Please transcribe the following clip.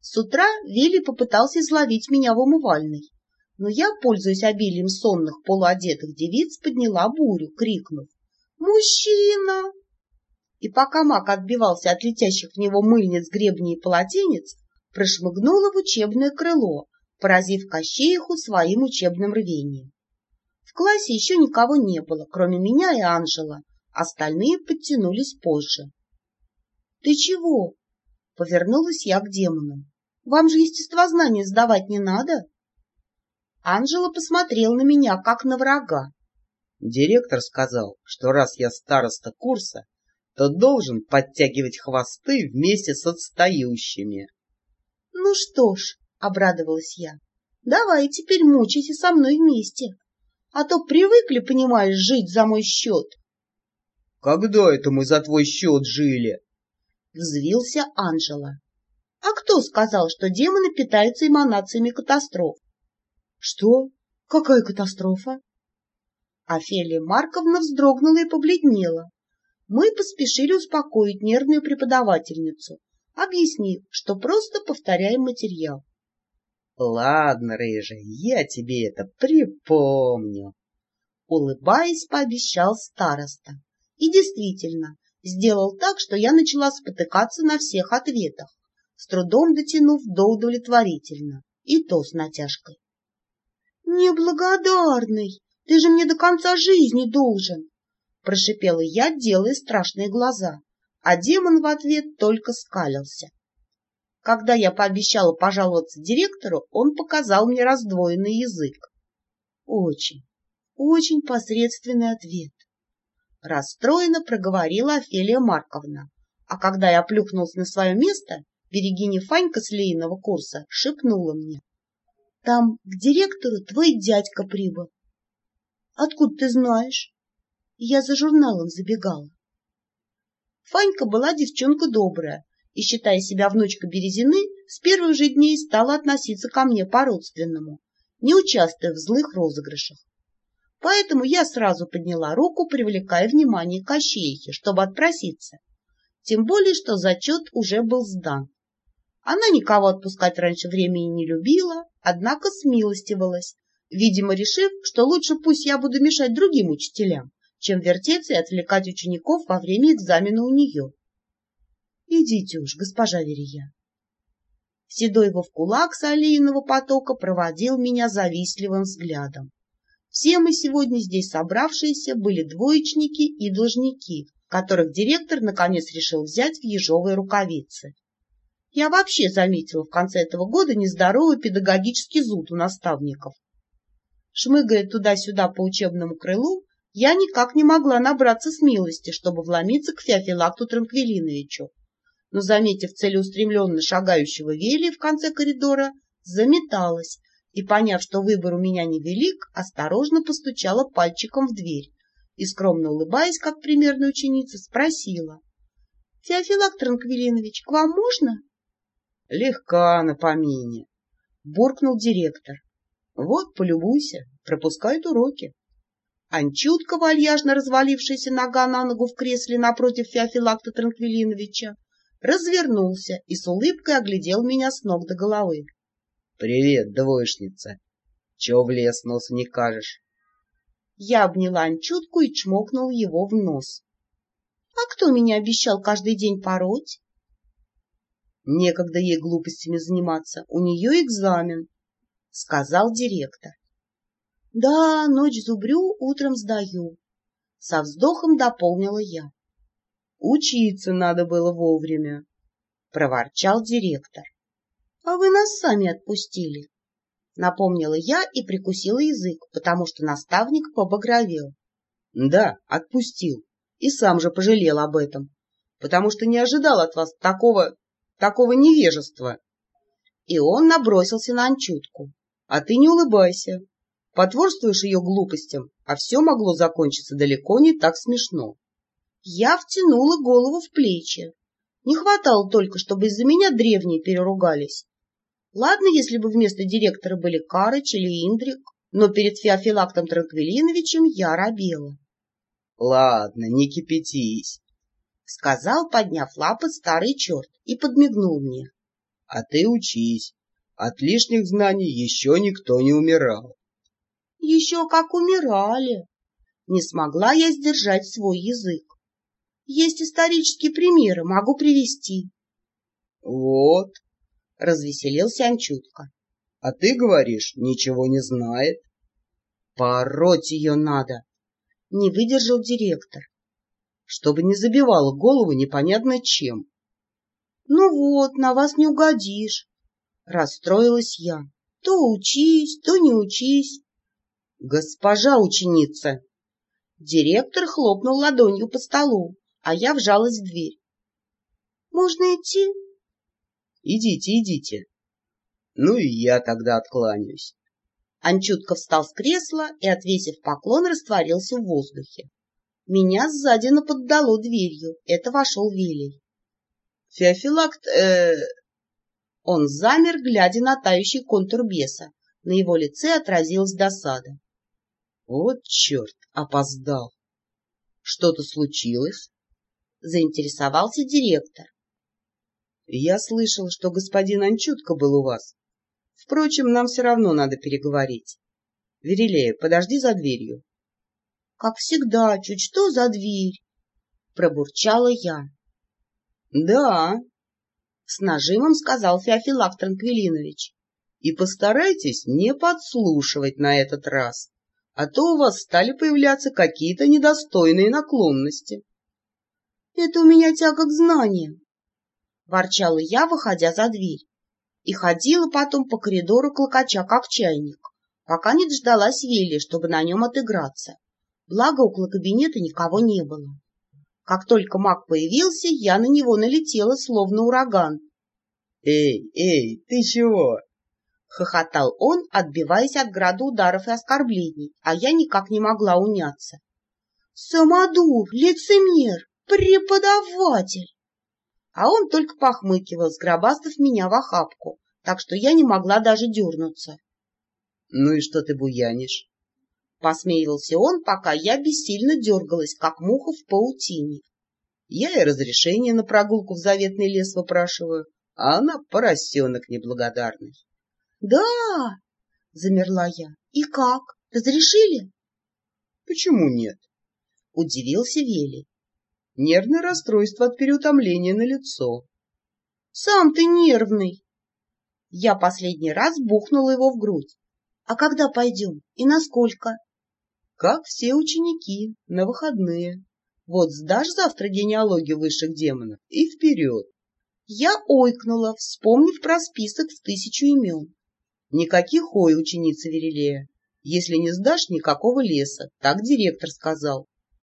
С утра Вилли попытался изловить меня в умывальной, но я, пользуясь обилием сонных полуодетых девиц, подняла бурю, крикнув «Мужчина!». И пока маг отбивался от летящих в него мыльниц, гребней и полотенец, прошмыгнула в учебное крыло, поразив Кощеиху своим учебным рвением. В классе еще никого не было, кроме меня и Анжела, остальные подтянулись позже. — Ты чего? — повернулась я к демонам. — Вам же естествознание сдавать не надо? Анжела посмотрел на меня, как на врага. Директор сказал, что раз я староста курса, то должен подтягивать хвосты вместе с отстающими. — Ну что ж, — обрадовалась я, — давай теперь мучайся со мной вместе, а то привыкли, понимаешь, жить за мой счет. — Когда это мы за твой счет жили? — взвился Анжела. — А кто сказал, что демоны питаются эманациями катастроф? — Что? Какая катастрофа? Офелия Марковна вздрогнула и побледнела. Мы поспешили успокоить нервную преподавательницу, объяснив, что просто повторяем материал. — Ладно, рыжая, я тебе это припомню. Улыбаясь, пообещал староста. И действительно, сделал так, что я начала спотыкаться на всех ответах, с трудом дотянув до удовлетворительно, и то с натяжкой. «Неблагодарный! Ты же мне до конца жизни должен!» Прошипела я, делая страшные глаза, а демон в ответ только скалился. Когда я пообещала пожаловаться директору, он показал мне раздвоенный язык. Очень, очень посредственный ответ. Расстроенно проговорила Офелия Марковна, а когда я плюхнулась на свое место, Берегиня Фанька с Лейного курса шепнула мне. — Там к директору твой дядька прибыл. — Откуда ты знаешь? Я за журналом забегала. Фанька была девчонка добрая, и, считая себя внучкой Березины, с первых же дней стала относиться ко мне по-родственному, не участвуя в злых розыгрышах. Поэтому я сразу подняла руку, привлекая внимание Кощеихи, чтобы отпроситься. Тем более, что зачет уже был сдан. Она никого отпускать раньше времени не любила, однако смилостивалась, видимо, решив, что лучше пусть я буду мешать другим учителям, чем вертеться и отвлекать учеников во время экзамена у нее. Идите уж, госпожа Верия. Седой кулак с аллейного потока проводил меня завистливым взглядом. Все мы сегодня здесь собравшиеся были двоечники и должники, которых директор наконец решил взять в ежовые рукавицы. Я вообще заметила в конце этого года нездоровый педагогический зуд у наставников. Шмыгая туда-сюда по учебному крылу, я никак не могла набраться смелости, чтобы вломиться к Феофилакту Транквилиновичу но, заметив целеустремленно шагающего Вели в конце коридора, заметалась и, поняв, что выбор у меня невелик, осторожно постучала пальчиком в дверь и, скромно улыбаясь, как примерная ученица, спросила. — Феофилак Транквилинович, к вам можно? — Легка на помине, — буркнул директор. — Вот, полюбуйся, пропускают уроки. Анчутка, вальяжно развалившаяся нога на ногу в кресле напротив Феофилакта Транквилиновича, развернулся и с улыбкой оглядел меня с ног до головы. — Привет, двоечница. Чего в лес нос не кажешь? Я обняла Анчутку и чмокнул его в нос. — А кто меня обещал каждый день пороть? — Некогда ей глупостями заниматься, у нее экзамен, — сказал директор. — Да, ночь зубрю, утром сдаю. Со вздохом дополнила я. Учиться надо было вовремя, — проворчал директор. — А вы нас сами отпустили, — напомнила я и прикусила язык, потому что наставник побагровел. — Да, отпустил, и сам же пожалел об этом, потому что не ожидал от вас такого, такого невежества. И он набросился на Анчутку. — А ты не улыбайся. Потворствуешь ее глупостям, а все могло закончиться далеко не так смешно. Я втянула голову в плечи. Не хватало только, чтобы из-за меня древние переругались. Ладно, если бы вместо директора были Карыч или Индрик, но перед Феофилактом Транквилиновичем я робела. — Ладно, не кипятись, — сказал, подняв лапы старый черт, и подмигнул мне. А ты учись. От лишних знаний еще никто не умирал. Еще как умирали. Не смогла я сдержать свой язык. Есть исторические примеры, могу привести. Вот, развеселился Анчутка. А ты говоришь, ничего не знает. Пороть ее надо, не выдержал директор. Чтобы не забивала голову непонятно чем. Ну вот, на вас не угодишь. Расстроилась я. То учись, то не учись. Госпожа ученица. Директор хлопнул ладонью по столу, а я вжалась в дверь. Можно идти? Идите, идите. Ну и я тогда откланяюсь. Анчутка встал с кресла и, отвесив поклон, растворился в воздухе. Меня сзади наподдало дверью. Это вошел Вилей. Феофилакт, э... Он замер, глядя на тающий контур беса. На его лице отразилась досада. Вот черт, опоздал. Что-то случилось? Заинтересовался директор. Я слышал, что господин Анчутка был у вас. Впрочем, нам все равно надо переговорить. Верилея, подожди за дверью. — Как всегда, чуть что за дверь, — пробурчала я. — Да, — с нажимом сказал Феофилак Транквилинович. — И постарайтесь не подслушивать на этот раз, а то у вас стали появляться какие-то недостойные наклонности. — Это у меня тяга к знаниям, — ворчала я, выходя за дверь и ходила потом по коридору клокоча, как чайник, пока не дождалась Вилли, чтобы на нем отыграться. Благо, около кабинета никого не было. Как только маг появился, я на него налетела, словно ураган. — Эй, эй, ты чего? — хохотал он, отбиваясь от града ударов и оскорблений, а я никак не могла уняться. — Самодур, лицемер, преподаватель! А он только похмыкивал, сгробастав меня в охапку, так что я не могла даже дернуться. — Ну и что ты буянишь? — посмеивался он, пока я бессильно дергалась, как муха в паутине. Я и разрешение на прогулку в заветный лес выпрашиваю, а она поросенок неблагодарный. — Да! — замерла я. — И как? Разрешили? — Почему нет? — удивился Вели. Нервное расстройство от переутомления на лицо. Сам ты нервный. Я последний раз бухнула его в грудь. А когда пойдем? И насколько? Как все ученики, на выходные. Вот сдашь завтра генеалогию высших демонов и вперед. Я ойкнула, вспомнив про список в тысячу имен. Никаких ой, ученица Верилея. Если не сдашь, никакого леса, так директор сказал.